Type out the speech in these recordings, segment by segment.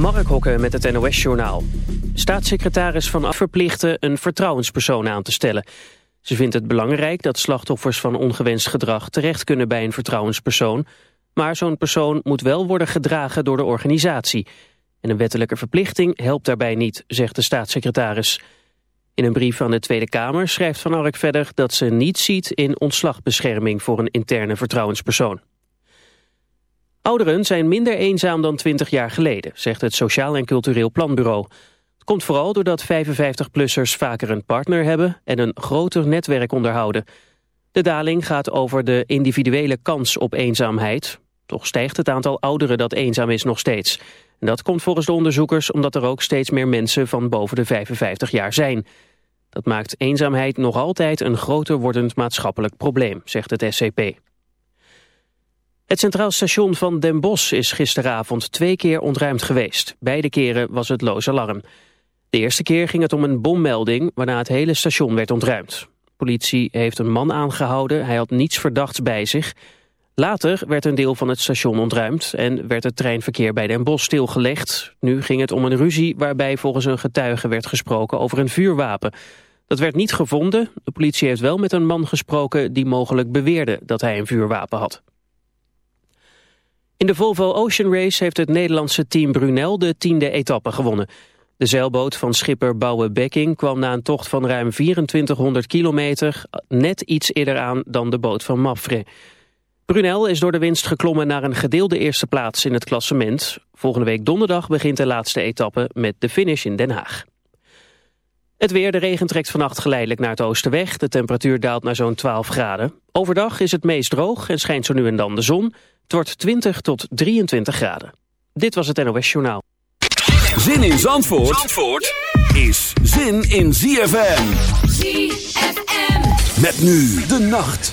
Mark Hokken met het NOS-journaal. Staatssecretaris Van Af verplichten een vertrouwenspersoon aan te stellen. Ze vindt het belangrijk dat slachtoffers van ongewenst gedrag terecht kunnen bij een vertrouwenspersoon. Maar zo'n persoon moet wel worden gedragen door de organisatie. En een wettelijke verplichting helpt daarbij niet, zegt de staatssecretaris. In een brief aan de Tweede Kamer schrijft Van Ark verder dat ze niet ziet in ontslagbescherming voor een interne vertrouwenspersoon. Ouderen zijn minder eenzaam dan 20 jaar geleden, zegt het Sociaal en Cultureel Planbureau. Het komt vooral doordat 55-plussers vaker een partner hebben en een groter netwerk onderhouden. De daling gaat over de individuele kans op eenzaamheid. Toch stijgt het aantal ouderen dat eenzaam is nog steeds. Dat komt volgens de onderzoekers omdat er ook steeds meer mensen van boven de 55 jaar zijn. Dat maakt eenzaamheid nog altijd een groter wordend maatschappelijk probleem, zegt het SCP. Het Centraal Station van Den Bosch is gisteravond twee keer ontruimd geweest. Beide keren was het loos alarm. De eerste keer ging het om een bommelding waarna het hele station werd ontruimd. Politie heeft een man aangehouden, hij had niets verdachts bij zich. Later werd een deel van het station ontruimd en werd het treinverkeer bij Den Bosch stilgelegd. Nu ging het om een ruzie waarbij volgens een getuige werd gesproken over een vuurwapen. Dat werd niet gevonden. De politie heeft wel met een man gesproken die mogelijk beweerde dat hij een vuurwapen had. In de Volvo Ocean Race heeft het Nederlandse team Brunel de tiende etappe gewonnen. De zeilboot van schipper Bouwe Bekking kwam na een tocht van ruim 2400 kilometer net iets eerder aan dan de boot van Mapfre. Brunel is door de winst geklommen naar een gedeelde eerste plaats in het klassement. Volgende week donderdag begint de laatste etappe met de finish in Den Haag. Het weer, de regen trekt vannacht geleidelijk naar het oosten weg. De temperatuur daalt naar zo'n 12 graden. Overdag is het meest droog en schijnt zo nu en dan de zon. Het wordt 20 tot 23 graden. Dit was het NOS Journaal. Zin in Zandvoort, Zandvoort is zin in ZFM. ZFM. Met nu de nacht.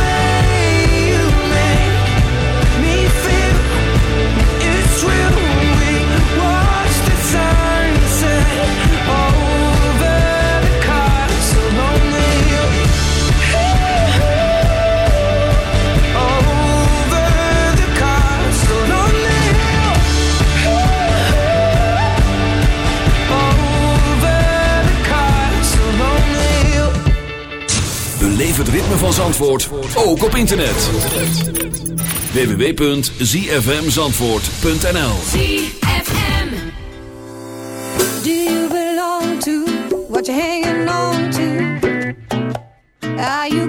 ritme van Zandvoort ook op internet. www.zfmzandvoort.nl ZFM. Do you belong to what you're hanging on to? Are you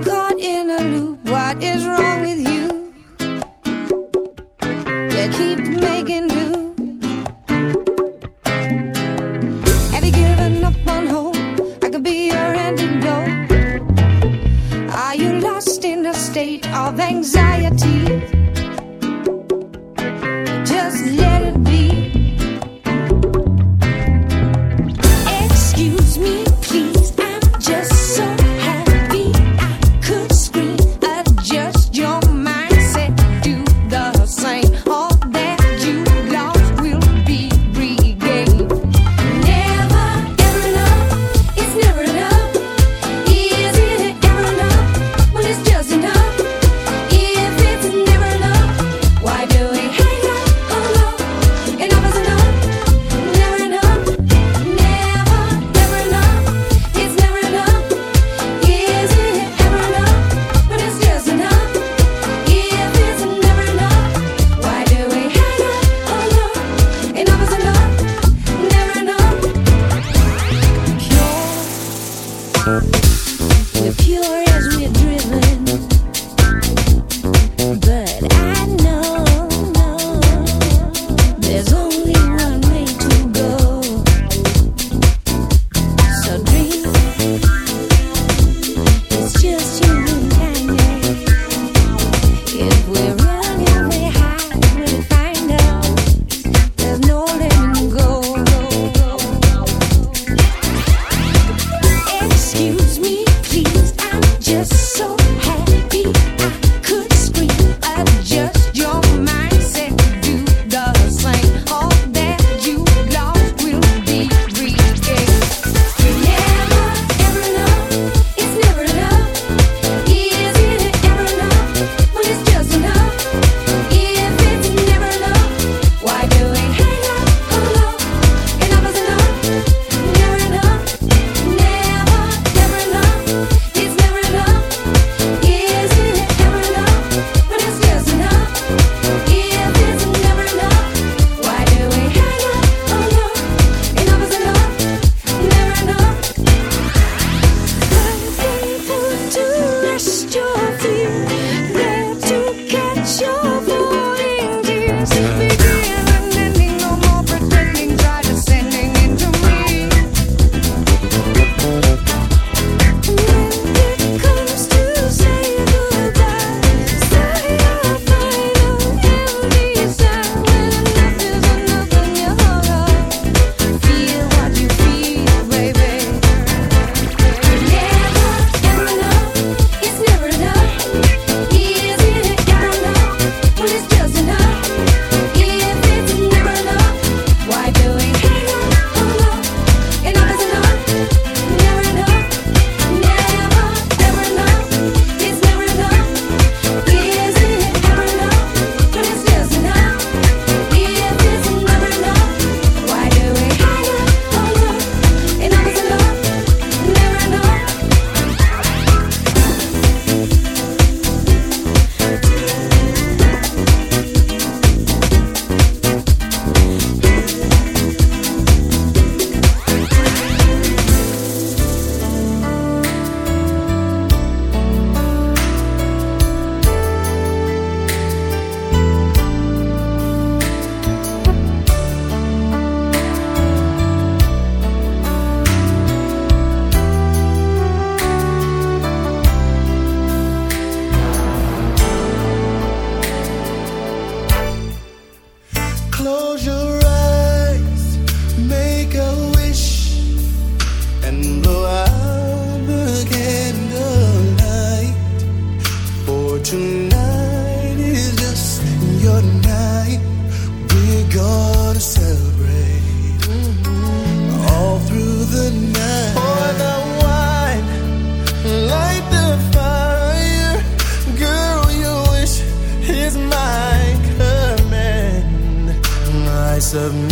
submit to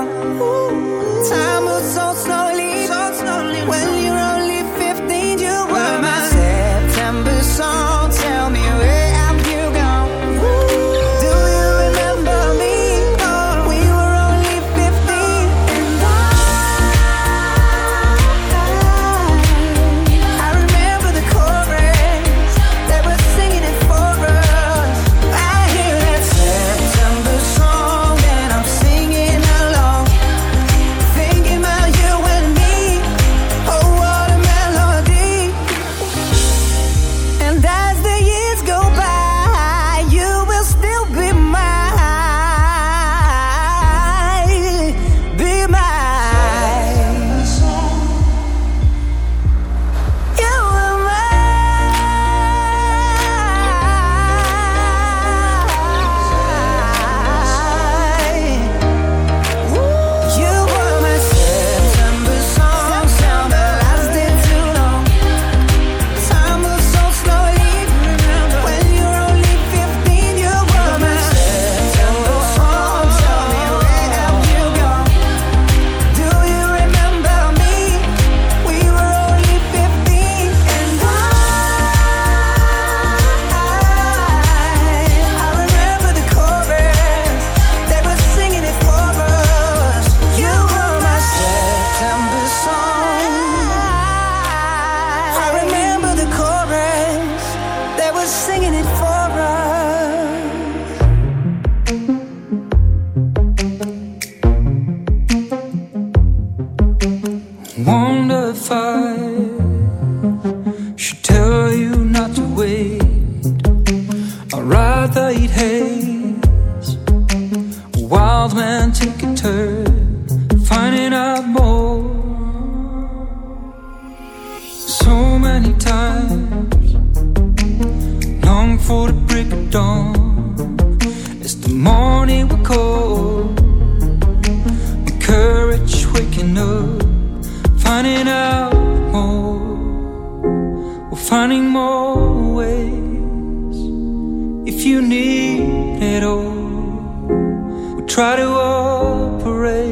try to operate.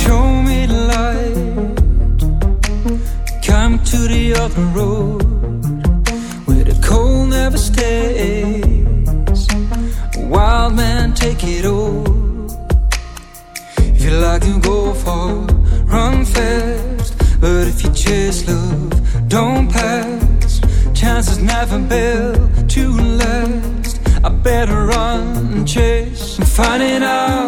Show me light. Come to the other road where the cold never stays. A wild man, take it all. If you like to go far, run fast. haven't built to last. I better run and chase. I'm finding out.